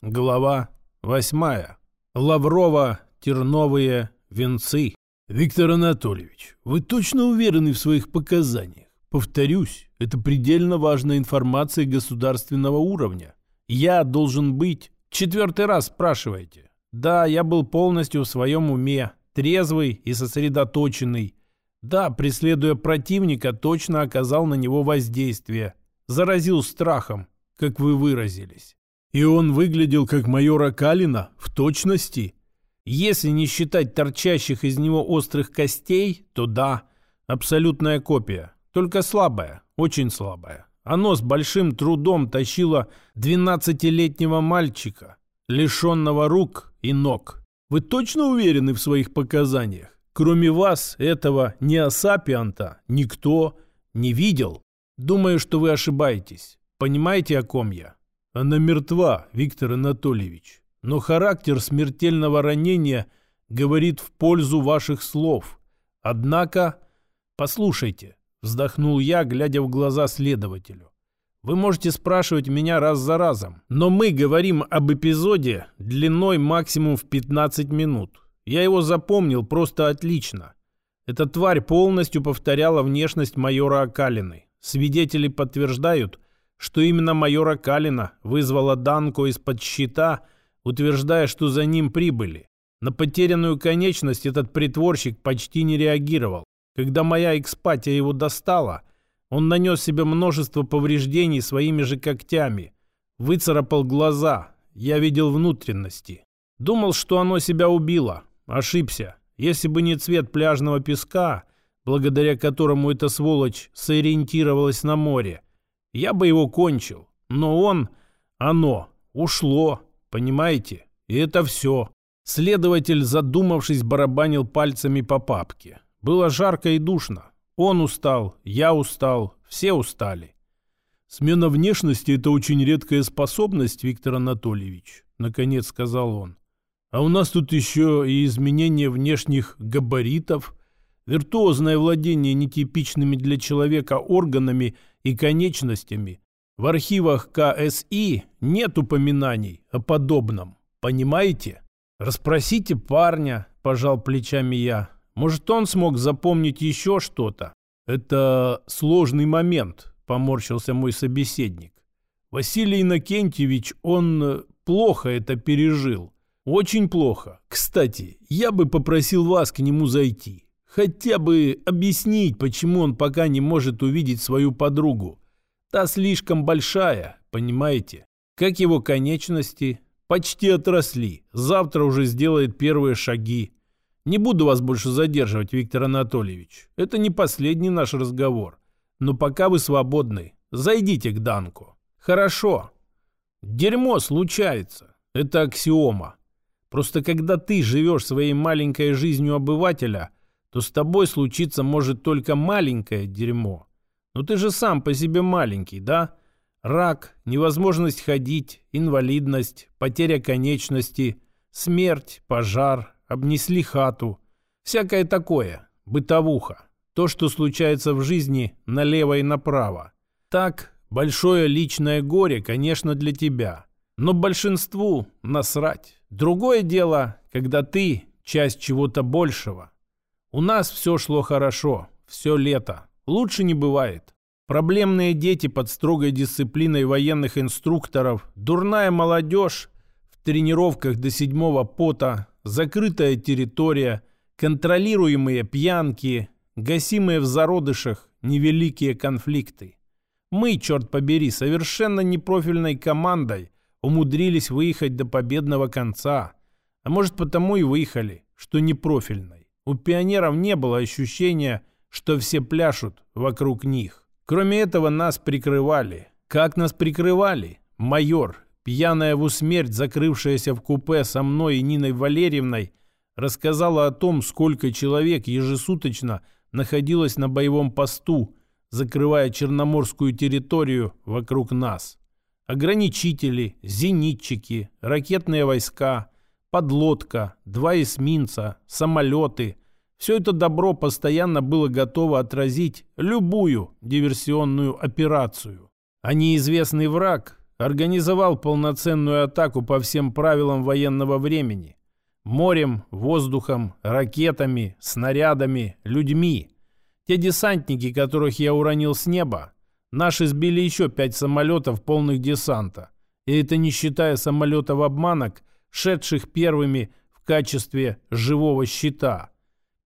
Глава восьмая. Лаврова, терновые венцы. Виктор Анатольевич, вы точно уверены в своих показаниях? Повторюсь, это предельно важная информация государственного уровня. Я должен быть... Четвертый раз спрашиваете. Да, я был полностью в своем уме, трезвый и сосредоточенный. Да, преследуя противника, точно оказал на него воздействие. Заразил страхом, как вы выразились. И он выглядел как майора Калина в точности. Если не считать торчащих из него острых костей, то да, абсолютная копия. Только слабая, очень слабая. Оно с большим трудом тащило 12-летнего мальчика, лишенного рук и ног. Вы точно уверены в своих показаниях? Кроме вас, этого неосапианта никто не видел. Думаю, что вы ошибаетесь. Понимаете, о ком я? Она мертва, Виктор Анатольевич. Но характер смертельного ранения говорит в пользу ваших слов. Однако, послушайте, вздохнул я, глядя в глаза следователю. Вы можете спрашивать меня раз за разом, но мы говорим об эпизоде длиной максимум в 15 минут. Я его запомнил просто отлично. Эта тварь полностью повторяла внешность майора Акалины. Свидетели подтверждают, что именно майора Калина вызвала Данко из-под щита, утверждая, что за ним прибыли. На потерянную конечность этот притворщик почти не реагировал. Когда моя экспатия его достала, он нанес себе множество повреждений своими же когтями. Выцарапал глаза. Я видел внутренности. Думал, что оно себя убило. Ошибся. Если бы не цвет пляжного песка, благодаря которому эта сволочь сориентировалась на море, я бы его кончил. Но он, оно, ушло, понимаете? И это все. Следователь, задумавшись, барабанил пальцами по папке. Было жарко и душно. Он устал, я устал, все устали. «Смена внешности – это очень редкая способность, Виктор Анатольевич», – наконец сказал он. «А у нас тут еще и изменение внешних габаритов, виртуозное владение нетипичными для человека органами и конечностями. В архивах КСИ нет упоминаний о подобном. Понимаете? Распросите парня, пожал плечами я. Может, он смог запомнить еще что-то? Это сложный момент, поморщился мой собеседник. Василий Иннокентьевич, он плохо это пережил. Очень плохо. Кстати, я бы попросил вас к нему зайти. Хотя бы объяснить, почему он пока не может увидеть свою подругу. Та слишком большая, понимаете? Как его конечности почти отросли. Завтра уже сделает первые шаги. Не буду вас больше задерживать, Виктор Анатольевич. Это не последний наш разговор. Но пока вы свободны, зайдите к Данку. Хорошо. Дерьмо случается. Это аксиома. Просто когда ты живешь своей маленькой жизнью обывателя – то с тобой случиться может только маленькое дерьмо. Но ты же сам по себе маленький, да? Рак, невозможность ходить, инвалидность, потеря конечности, смерть, пожар, обнесли хату. Всякое такое, бытовуха. То, что случается в жизни налево и направо. Так, большое личное горе, конечно, для тебя. Но большинству насрать. Другое дело, когда ты часть чего-то большего – у нас все шло хорошо, все лето. Лучше не бывает. Проблемные дети под строгой дисциплиной военных инструкторов, дурная молодежь в тренировках до седьмого пота, закрытая территория, контролируемые пьянки, гасимые в зародышах невеликие конфликты. Мы, черт побери, совершенно непрофильной командой умудрились выехать до победного конца. А может потому и выехали, что непрофильной. У пионеров не было ощущения, что все пляшут вокруг них. Кроме этого, нас прикрывали. Как нас прикрывали? Майор, пьяная в усмерть, закрывшаяся в купе со мной и Ниной Валерьевной, рассказала о том, сколько человек ежесуточно находилось на боевом посту, закрывая черноморскую территорию вокруг нас. Ограничители, зенитчики, ракетные войска – подлодка, два эсминца, самолеты. Все это добро постоянно было готово отразить любую диверсионную операцию. А неизвестный враг организовал полноценную атаку по всем правилам военного времени. Морем, воздухом, ракетами, снарядами, людьми. Те десантники, которых я уронил с неба, наши сбили еще пять самолетов полных десанта. И это не считая самолетов-обманок, шедших первыми в качестве живого щита.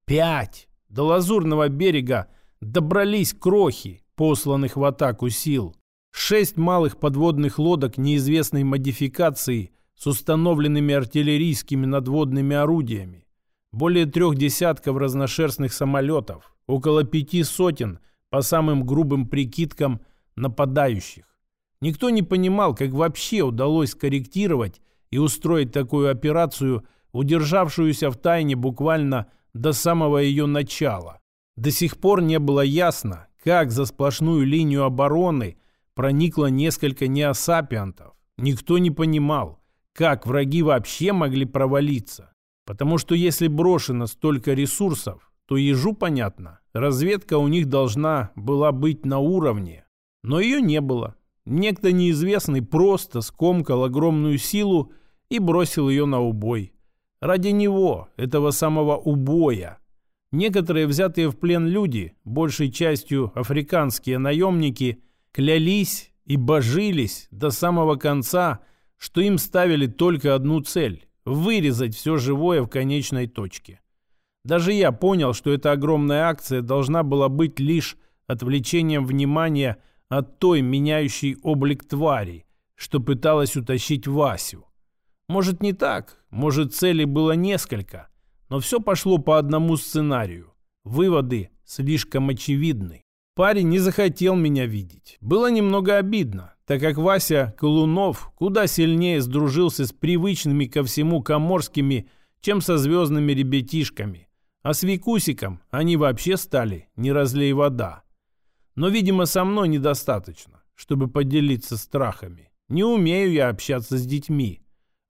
Пять! До Лазурного берега добрались крохи, посланных в атаку сил. Шесть малых подводных лодок неизвестной модификации с установленными артиллерийскими надводными орудиями. Более трех десятков разношерстных самолетов, около пяти сотен, по самым грубым прикидкам, нападающих. Никто не понимал, как вообще удалось скорректировать и устроить такую операцию, удержавшуюся в тайне буквально до самого ее начала. До сих пор не было ясно, как за сплошную линию обороны проникло несколько неосапиантов. Никто не понимал, как враги вообще могли провалиться. Потому что если брошено столько ресурсов, то ежу понятно, разведка у них должна была быть на уровне. Но ее не было. Некто неизвестный просто скомкал огромную силу и бросил ее на убой. Ради него, этого самого убоя. Некоторые взятые в плен люди, большей частью африканские наемники, клялись и божились до самого конца, что им ставили только одну цель – вырезать все живое в конечной точке. Даже я понял, что эта огромная акция должна была быть лишь отвлечением внимания от той меняющей облик твари, что пыталась утащить Васю. Может, не так, может, целей было несколько, но все пошло по одному сценарию. Выводы слишком очевидны. Парень не захотел меня видеть. Было немного обидно, так как Вася Колунов куда сильнее сдружился с привычными ко всему коморскими, чем со звездными ребятишками. А с Викусиком они вообще стали не разлей вода. Но, видимо, со мной недостаточно, чтобы поделиться страхами. Не умею я общаться с детьми.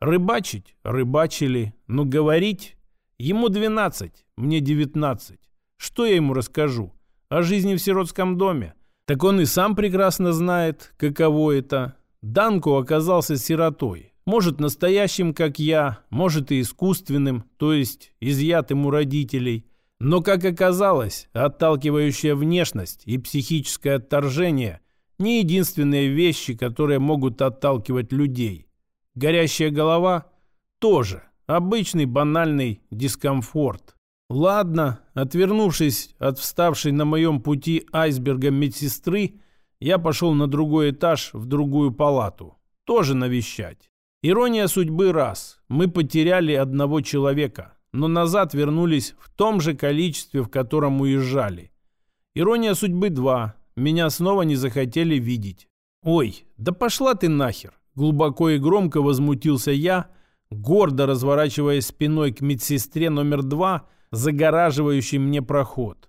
Рыбачить – рыбачили, но говорить – ему 12, мне 19. Что я ему расскажу? О жизни в сиротском доме? Так он и сам прекрасно знает, каково это. Данко оказался сиротой. Может, настоящим, как я, может и искусственным, то есть изъятым у родителей. Но, как оказалось, отталкивающая внешность и психическое отторжение – не единственные вещи, которые могут отталкивать людей – Горящая голова – тоже обычный банальный дискомфорт. Ладно, отвернувшись от вставшей на моем пути айсберга медсестры, я пошел на другой этаж в другую палату. Тоже навещать. Ирония судьбы раз. Мы потеряли одного человека, но назад вернулись в том же количестве, в котором уезжали. Ирония судьбы два. Меня снова не захотели видеть. Ой, да пошла ты нахер. Глубоко и громко возмутился я, гордо разворачиваясь спиной к медсестре номер два, загораживающей мне проход.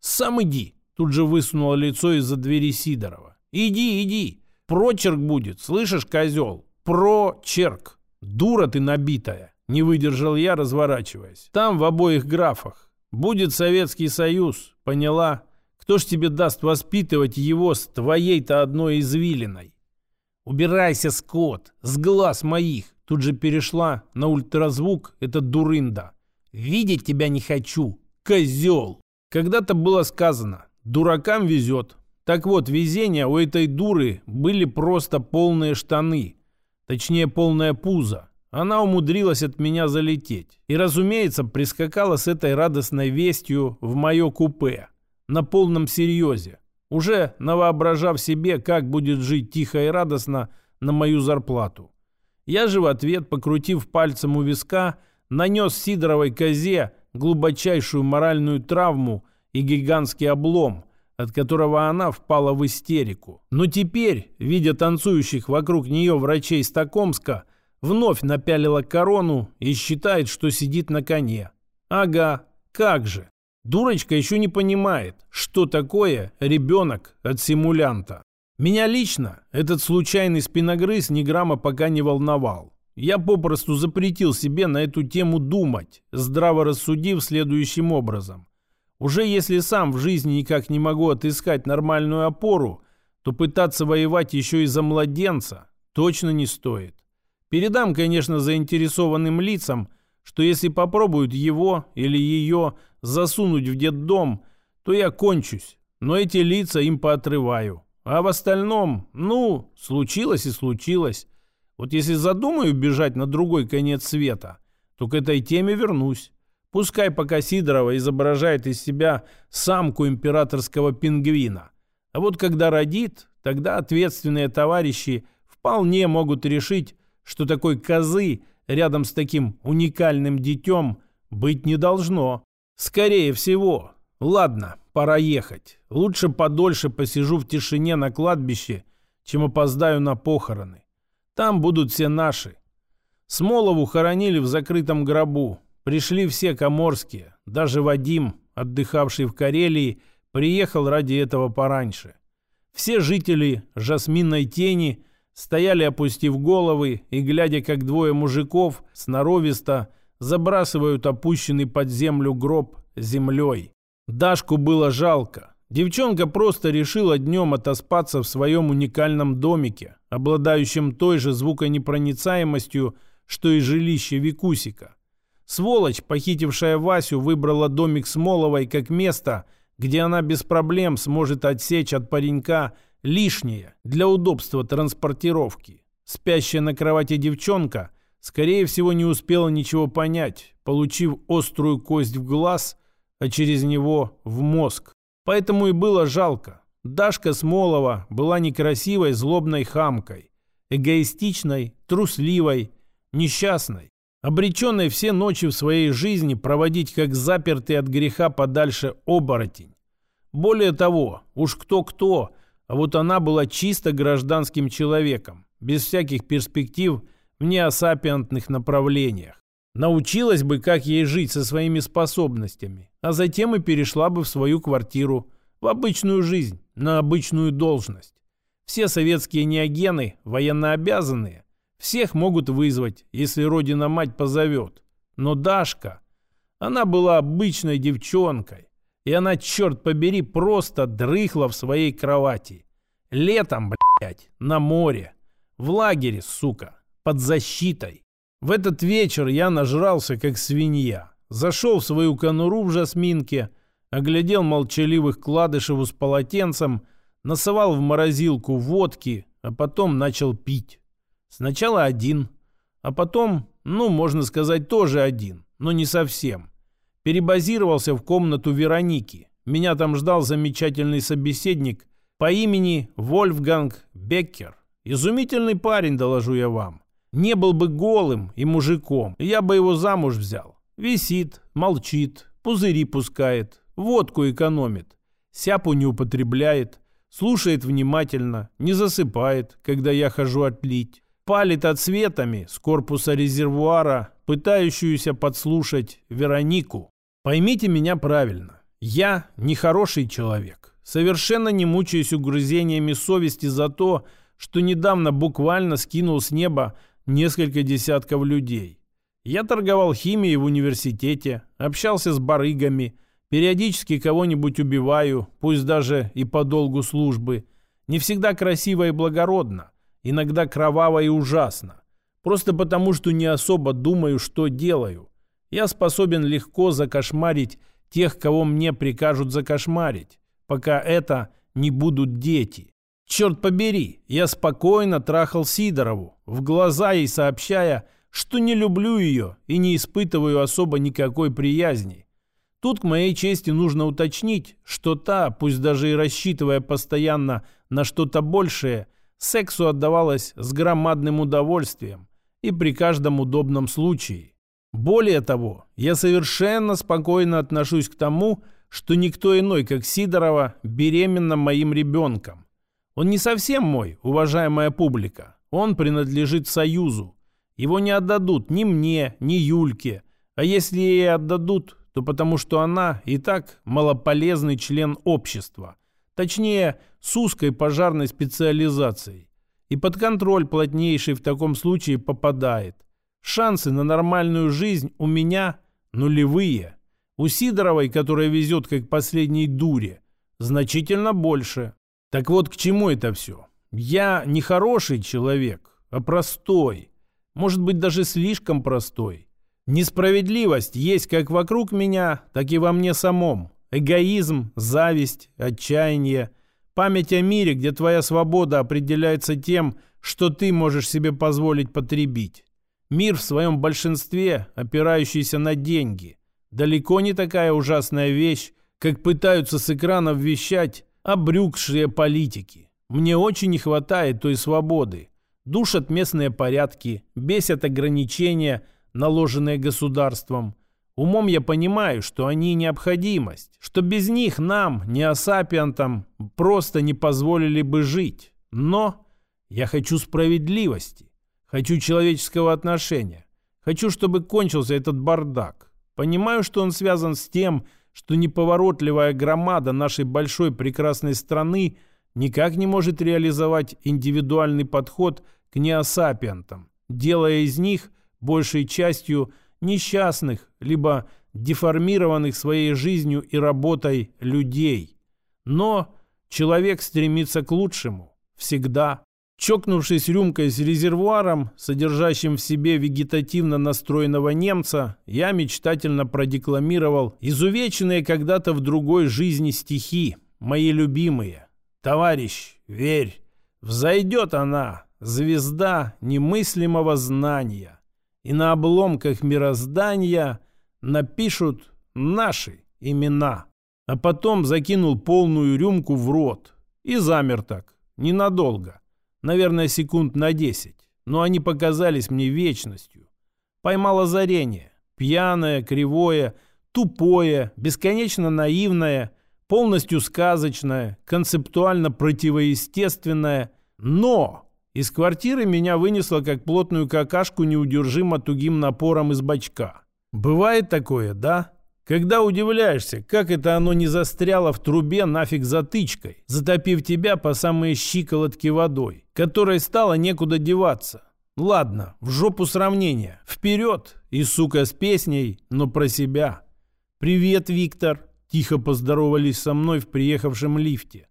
«Сам иди!» — тут же высунуло лицо из-за двери Сидорова. «Иди, иди! Прочерк будет, слышишь, козел? Прочерк! Дура ты набитая!» — не выдержал я, разворачиваясь. «Там в обоих графах. Будет Советский Союз, поняла? Кто ж тебе даст воспитывать его с твоей-то одной извилиной?» «Убирайся, Скотт, с глаз моих!» Тут же перешла на ультразвук эта дурында. «Видеть тебя не хочу, козел!» Когда-то было сказано «дуракам везет». Так вот, везения у этой дуры были просто полные штаны. Точнее, полное пузо. Она умудрилась от меня залететь. И, разумеется, прискакала с этой радостной вестью в мое купе. На полном серьезе уже навоображав себе, как будет жить тихо и радостно на мою зарплату. Я же в ответ, покрутив пальцем у виска, нанес Сидоровой козе глубочайшую моральную травму и гигантский облом, от которого она впала в истерику. Но теперь, видя танцующих вокруг нее врачей Стокомска, вновь напялила корону и считает, что сидит на коне. Ага, как же. Дурочка еще не понимает, что такое ребенок от симулянта. Меня лично этот случайный спиногрыз ни грамма пока не волновал. Я попросту запретил себе на эту тему думать, здраво рассудив следующим образом. Уже если сам в жизни никак не могу отыскать нормальную опору, то пытаться воевать еще и за младенца, точно не стоит. Передам, конечно, заинтересованным лицам, что если попробуют его или ее засунуть в детдом, то я кончусь, но эти лица им поотрываю. А в остальном, ну, случилось и случилось. Вот если задумаю бежать на другой конец света, то к этой теме вернусь. Пускай пока Сидорова изображает из себя самку императорского пингвина. А вот когда родит, тогда ответственные товарищи вполне могут решить, что такой козы рядом с таким уникальным детем быть не должно. Скорее всего. Ладно, пора ехать. Лучше подольше посижу в тишине на кладбище, чем опоздаю на похороны. Там будут все наши. Смолову хоронили в закрытом гробу. Пришли все коморские. Даже Вадим, отдыхавший в Карелии, приехал ради этого пораньше. Все жители Жасминной тени стояли, опустив головы, и, глядя, как двое мужиков сноровисто забрасывают опущенный под землю гроб землей. Дашку было жалко. Девчонка просто решила днем отоспаться в своем уникальном домике, обладающем той же звуконепроницаемостью, что и жилище Викусика. Сволочь, похитившая Васю, выбрала домик Смоловой как место, где она без проблем сможет отсечь от паренька лишнее для удобства транспортировки. Спящая на кровати девчонка, скорее всего, не успела ничего понять, получив острую кость в глаз, а через него в мозг. Поэтому и было жалко. Дашка Смолова была некрасивой, злобной хамкой, эгоистичной, трусливой, несчастной, обреченной все ночи в своей жизни проводить как запертый от греха подальше оборотень. Более того, уж кто-кто, а вот она была чисто гражданским человеком, без всяких перспектив в неосапиантных направлениях. Научилась бы, как ей жить со своими способностями, а затем и перешла бы в свою квартиру, в обычную жизнь, на обычную должность. Все советские неогены, военнообязанные, всех могут вызвать, если родина-мать позовет. Но Дашка, она была обычной девчонкой, и она, черт побери, просто дрыхла в своей кровати. Летом, блядь, на море, в лагере, сука, под защитой. В этот вечер я нажрался, как свинья. Зашел в свою конуру в жасминке, оглядел молчаливых кладышеву с полотенцем, насовал в морозилку водки, а потом начал пить. Сначала один, а потом, ну, можно сказать, тоже один, но не совсем. Перебазировался в комнату Вероники. Меня там ждал замечательный собеседник по имени Вольфганг Беккер. Изумительный парень, доложу я вам. Не был бы голым и мужиком, я бы его замуж взял. Висит, молчит, пузыри пускает, водку экономит, сяпу не употребляет, слушает внимательно, не засыпает, когда я хожу отлить, палит отсветами с корпуса резервуара, пытающуюся подслушать Веронику. Поймите меня правильно, я нехороший человек, совершенно не мучаюсь угрызениями совести за то, что недавно буквально скинул с неба несколько десятков людей. Я торговал химией в университете, общался с барыгами, периодически кого-нибудь убиваю, пусть даже и по долгу службы. Не всегда красиво и благородно, иногда кроваво и ужасно. Просто потому, что не особо думаю, что делаю. Я способен легко закошмарить тех, кого мне прикажут закошмарить, пока это не будут дети. Черт побери, я спокойно трахал Сидорову, в глаза ей сообщая, что не люблю ее и не испытываю особо никакой приязни. Тут к моей чести нужно уточнить, что та, пусть даже и рассчитывая постоянно на что-то большее, сексу отдавалась с громадным удовольствием и при каждом удобном случае. Более того, я совершенно спокойно отношусь к тому, что никто иной, как Сидорова, беременна моим ребенком. Он не совсем мой, уважаемая публика. Он принадлежит Союзу. Его не отдадут ни мне, ни Юльке. А если ей отдадут, то потому что она и так малополезный член общества. Точнее, с узкой пожарной специализацией. И под контроль плотнейший в таком случае попадает. Шансы на нормальную жизнь у меня нулевые. У Сидоровой, которая везет как последней дуре, значительно больше. Так вот, к чему это все? Я не хороший человек, а простой. Может быть, даже слишком простой. Несправедливость есть как вокруг меня, так и во мне самом. Эгоизм, зависть, отчаяние, память о мире, где твоя свобода определяется тем, что ты можешь себе позволить потребить. Мир в своем большинстве, опирающийся на деньги. Далеко не такая ужасная вещь, как пытаются с экранов вещать обрюкшие политики. Мне очень не хватает той свободы. Душат местные порядки, бесят ограничения, наложенные государством. Умом я понимаю, что они необходимость, что без них нам, неосапиантам, просто не позволили бы жить. Но я хочу справедливости. Хочу человеческого отношения. Хочу, чтобы кончился этот бардак. Понимаю, что он связан с тем, что неповоротливая громада нашей большой прекрасной страны никак не может реализовать индивидуальный подход к неосапиантам, делая из них большей частью несчастных, либо деформированных своей жизнью и работой людей. Но человек стремится к лучшему. Всегда. Чокнувшись рюмкой с резервуаром, содержащим в себе вегетативно настроенного немца, я мечтательно продекламировал изувеченные когда-то в другой жизни стихи, мои любимые. «Товарищ, верь, взойдет она, звезда немыслимого знания, и на обломках мироздания напишут наши имена». А потом закинул полную рюмку в рот и замер так, ненадолго – Наверное, секунд на десять. Но они показались мне вечностью. Поймал озарение. Пьяное, кривое, тупое, бесконечно наивное, полностью сказочное, концептуально противоестественное. Но из квартиры меня вынесло как плотную какашку неудержимо тугим напором из бачка. Бывает такое, да? Когда удивляешься, как это оно не застряло в трубе нафиг затычкой, затопив тебя по самые щиколотки водой, которой стало некуда деваться. Ладно, в жопу сравнения. Вперед! И, сука, с песней, но про себя. «Привет, Виктор!» Тихо поздоровались со мной в приехавшем лифте.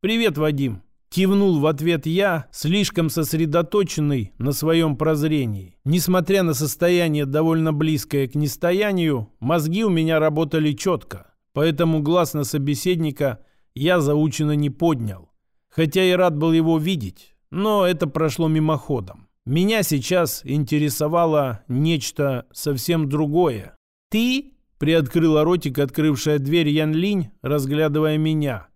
«Привет, Вадим!» Кивнул в ответ я, слишком сосредоточенный на своем прозрении. Несмотря на состояние довольно близкое к нестоянию, мозги у меня работали четко, поэтому глаз на собеседника я заученно не поднял. Хотя и рад был его видеть, но это прошло мимоходом. Меня сейчас интересовало нечто совсем другое. «Ты?» — приоткрыла ротик, открывшая дверь Ян Линь, разглядывая меня —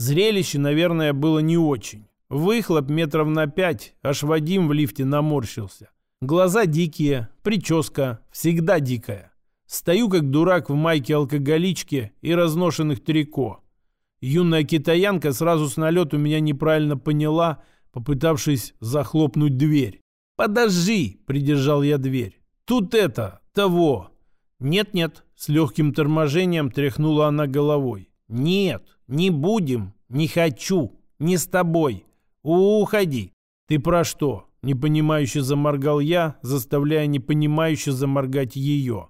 Зрелище, наверное, было не очень. Выхлоп метров на пять, аж Вадим в лифте наморщился. Глаза дикие, прическа всегда дикая. Стою как дурак в майке алкоголичке и разношенных трико. Юная китаянка сразу с налету меня неправильно поняла, попытавшись захлопнуть дверь. «Подожди!» – придержал я дверь. «Тут это, того!» «Нет-нет», – с легким торможением тряхнула она головой. «Нет, не будем, не хочу, не с тобой. Уходи». «Ты про что?» – непонимающе заморгал я, заставляя непонимающе заморгать ее.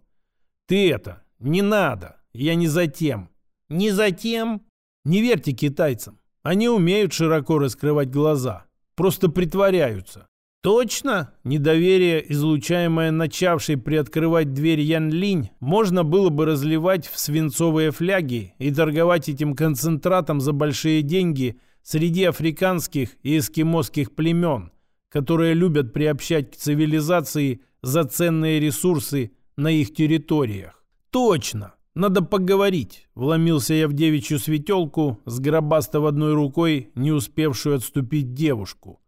«Ты это, не надо, я не за тем». «Не за тем?» «Не верьте китайцам, они умеют широко раскрывать глаза, просто притворяются. Точно? Недоверие, излучаемое начавшей приоткрывать дверь Ян Линь, можно было бы разливать в свинцовые фляги и торговать этим концентратом за большие деньги среди африканских и эскимосских племен, которые любят приобщать к цивилизации за ценные ресурсы на их территориях. Точно! Надо поговорить. Вломился я в девичью светелку, сгробастав одной рукой не успевшую отступить девушку.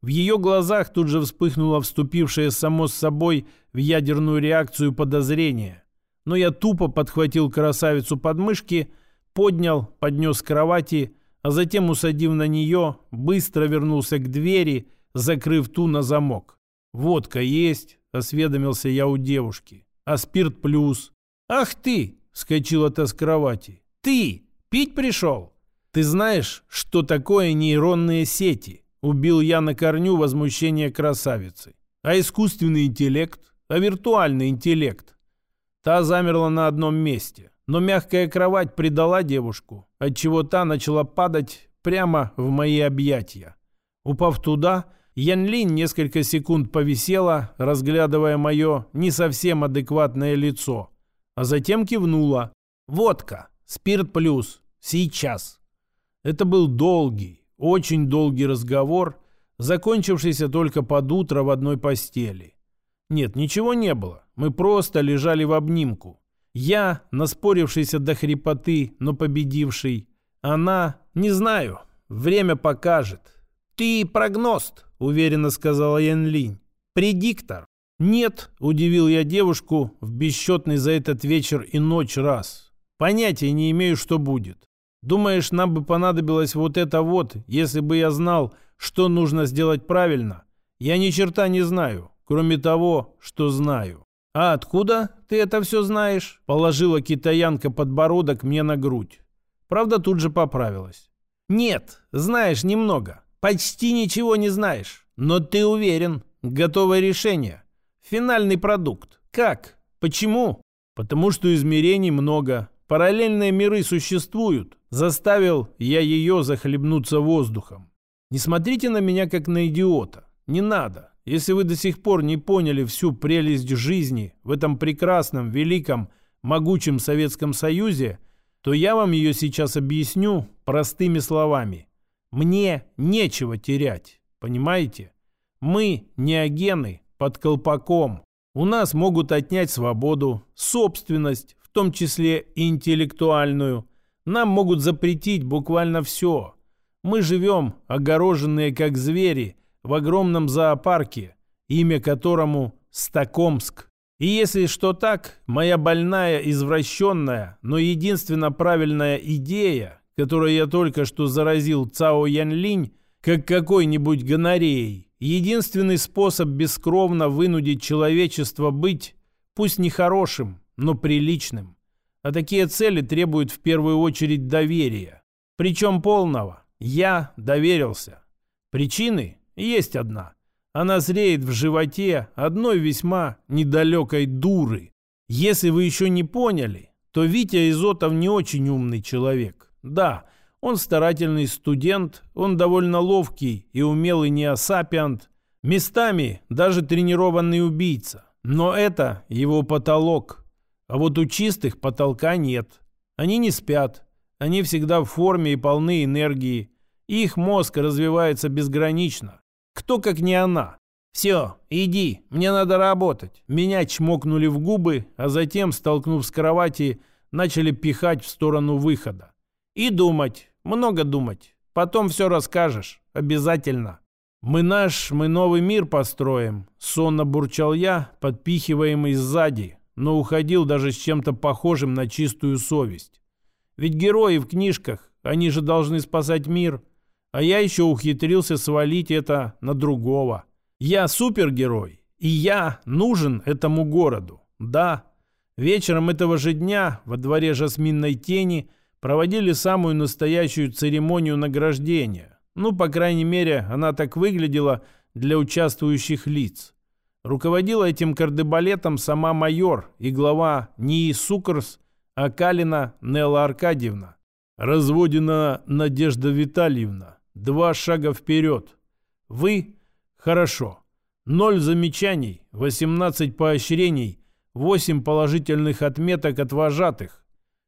В ее глазах тут же вспыхнуло вступившее само с собой в ядерную реакцию подозрение. Но я тупо подхватил красавицу под мышки, поднял, поднес к кровати, а затем, усадив на нее, быстро вернулся к двери, закрыв ту на замок. «Водка есть», — осведомился я у девушки. «А спирт плюс». «Ах ты!» — вскочила та с кровати. «Ты! Пить пришел?» «Ты знаешь, что такое нейронные сети?» Убил я на корню возмущение красавицы. А искусственный интеллект? А виртуальный интеллект? Та замерла на одном месте. Но мягкая кровать предала девушку, отчего та начала падать прямо в мои объятия. Упав туда, Янлин несколько секунд повисела, разглядывая мое не совсем адекватное лицо, а затем кивнула. «Водка, спирт плюс, сейчас». Это был долгий, очень долгий разговор, закончившийся только под утро в одной постели. Нет, ничего не было, мы просто лежали в обнимку. Я, наспорившийся до хрипоты, но победивший. Она, не знаю, время покажет. «Ты прогност», — уверенно сказала Ян Линь. «Предиктор». «Нет», — удивил я девушку в бесчетный за этот вечер и ночь раз. «Понятия не имею, что будет. Думаешь, нам бы понадобилось вот это вот, если бы я знал, что нужно сделать правильно? Я ни черта не знаю, кроме того, что знаю». «А откуда ты это все знаешь?» — положила китаянка подбородок мне на грудь. Правда, тут же поправилась. «Нет, знаешь немного. Почти ничего не знаешь, но ты уверен. Готовое решение. Финальный продукт. Как? Почему? Потому что измерений много. Параллельные миры существуют. Заставил я ее захлебнуться воздухом. Не смотрите на меня как на идиота. Не надо. Если вы до сих пор не поняли всю прелесть жизни в этом прекрасном, великом, могучем Советском Союзе, то я вам ее сейчас объясню простыми словами. Мне нечего терять, понимаете? Мы не агены под колпаком. У нас могут отнять свободу, собственность, том числе интеллектуальную. Нам могут запретить буквально все. Мы живем, огороженные как звери, в огромном зоопарке, имя которому Стокомск. И если что так, моя больная, извращенная, но единственно правильная идея которой я только что заразил Цао Янлинь, как какой-нибудь гонореей, единственный способ бескровно вынудить человечество быть, пусть не хорошим, но приличным. А такие цели требуют в первую очередь доверия. Причем полного. Я доверился. Причины есть одна. Она зреет в животе одной весьма недалекой дуры. Если вы еще не поняли, то Витя Изотов не очень умный человек. Да, он старательный студент, он довольно ловкий и умелый неосапиант, местами даже тренированный убийца. Но это его потолок. А вот у чистых потолка нет. Они не спят. Они всегда в форме и полны энергии. Их мозг развивается безгранично. Кто как не она. «Все, иди, мне надо работать». Меня чмокнули в губы, а затем, столкнув с кровати, начали пихать в сторону выхода. И думать, много думать. Потом все расскажешь, обязательно. «Мы наш, мы новый мир построим», — сонно бурчал я, подпихиваемый сзади, но уходил даже с чем-то похожим на чистую совесть. Ведь герои в книжках, они же должны спасать мир, а я еще ухитрился свалить это на другого. Я супергерой, и я нужен этому городу. Да, вечером этого же дня во дворе жасминной тени проводили самую настоящую церемонию награждения. Ну, по крайней мере, она так выглядела для участвующих лиц. Руководила этим кардебалетом сама майор и глава НИИ Сукарс, а Калина Нелла Аркадьевна. Разводина Надежда Витальевна. Два шага вперед. Вы? Хорошо. Ноль замечаний, 18 поощрений, 8 положительных отметок от вожатых.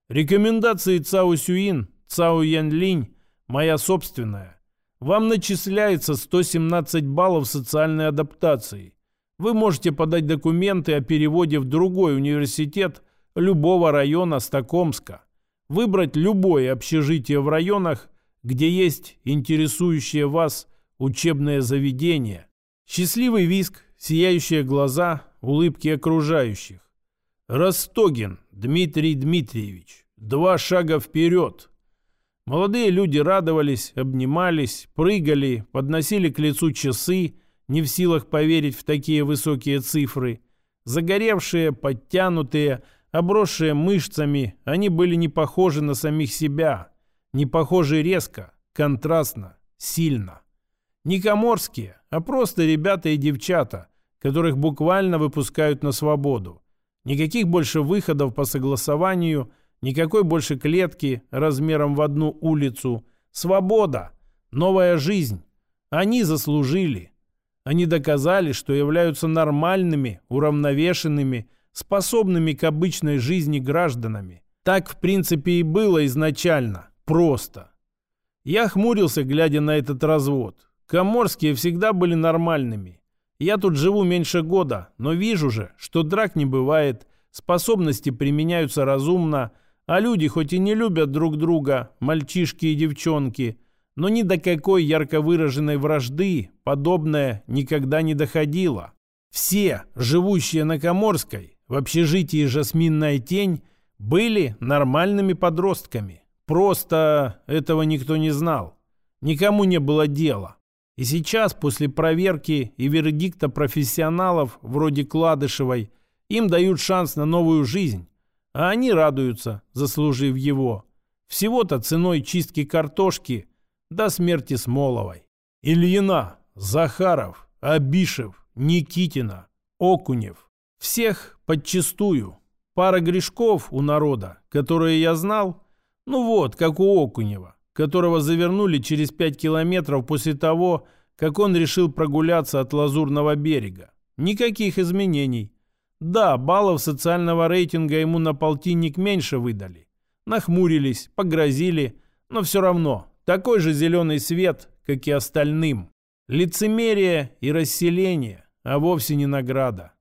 Рекомендации Цао Сюин, Цао Янлинь, моя собственная. Вам начисляется 117 баллов социальной адаптации. Вы можете подать документы о переводе в другой университет любого района Стокомска. Выбрать любое общежитие в районах, где есть интересующее вас учебное заведение. Счастливый виск, сияющие глаза, улыбки окружающих. Ростогин Дмитрий Дмитриевич. Два шага вперед. Молодые люди радовались, обнимались, прыгали, подносили к лицу часы, не в силах поверить в такие высокие цифры. Загоревшие, подтянутые, обросшие мышцами, они были не похожи на самих себя. Не похожи резко, контрастно, сильно. Не коморские, а просто ребята и девчата, которых буквально выпускают на свободу. Никаких больше выходов по согласованию, никакой больше клетки размером в одну улицу. Свобода, новая жизнь. Они заслужили. Они доказали, что являются нормальными, уравновешенными, способными к обычной жизни гражданами. Так, в принципе, и было изначально. Просто. Я хмурился, глядя на этот развод. Коморские всегда были нормальными. Я тут живу меньше года, но вижу же, что драк не бывает, способности применяются разумно, а люди хоть и не любят друг друга, мальчишки и девчонки, но ни до какой ярко выраженной вражды подобное никогда не доходило. Все, живущие на Коморской, в общежитии «Жасминная тень», были нормальными подростками. Просто этого никто не знал. Никому не было дела. И сейчас, после проверки и вердикта профессионалов вроде Кладышевой, им дают шанс на новую жизнь, а они радуются, заслужив его. Всего-то ценой чистки картошки до смерти Смоловой. Ильина, Захаров, Абишев, Никитина, Окунев. Всех подчистую. Пара грешков у народа, которые я знал, ну вот, как у Окунева, которого завернули через пять километров после того, как он решил прогуляться от Лазурного берега. Никаких изменений. Да, баллов социального рейтинга ему на полтинник меньше выдали. Нахмурились, погрозили, но все равно такой же зеленый свет, как и остальным. Лицемерие и расселение, а вовсе не награда.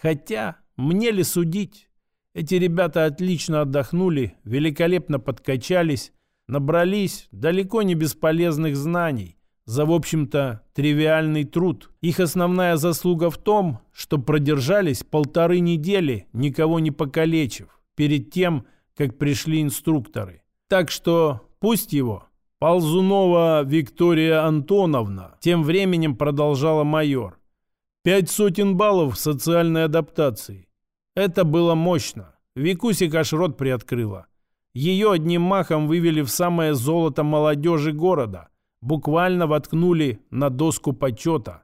Хотя, мне ли судить? Эти ребята отлично отдохнули, великолепно подкачались, набрались далеко не бесполезных знаний за, в общем-то, тривиальный труд. Их основная заслуга в том, что продержались полторы недели, никого не покалечив, перед тем, как пришли инструкторы. Так что пусть его. Ползунова Виктория Антоновна тем временем продолжала майор. Пять сотен баллов социальной адаптации. Это было мощно. Викусик аж рот приоткрыла. Ее одним махом вывели в самое золото молодежи города. Буквально воткнули на доску почета.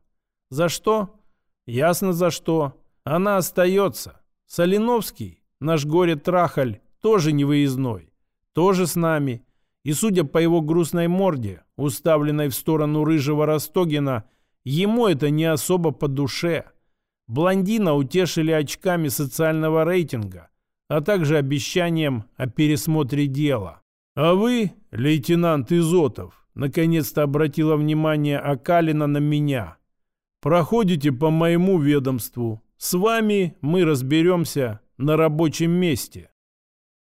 За что? Ясно за что. Она остается. Соленовский, наш горе-трахаль, тоже не выездной. Тоже с нами. И судя по его грустной морде, уставленной в сторону рыжего Ростогина, ему это не особо по душе. Блондина утешили очками социального рейтинга, а также обещанием о пересмотре дела. А вы, лейтенант Изотов, наконец-то обратила внимание Акалина на меня. Проходите по моему ведомству. С вами мы разберемся на рабочем месте.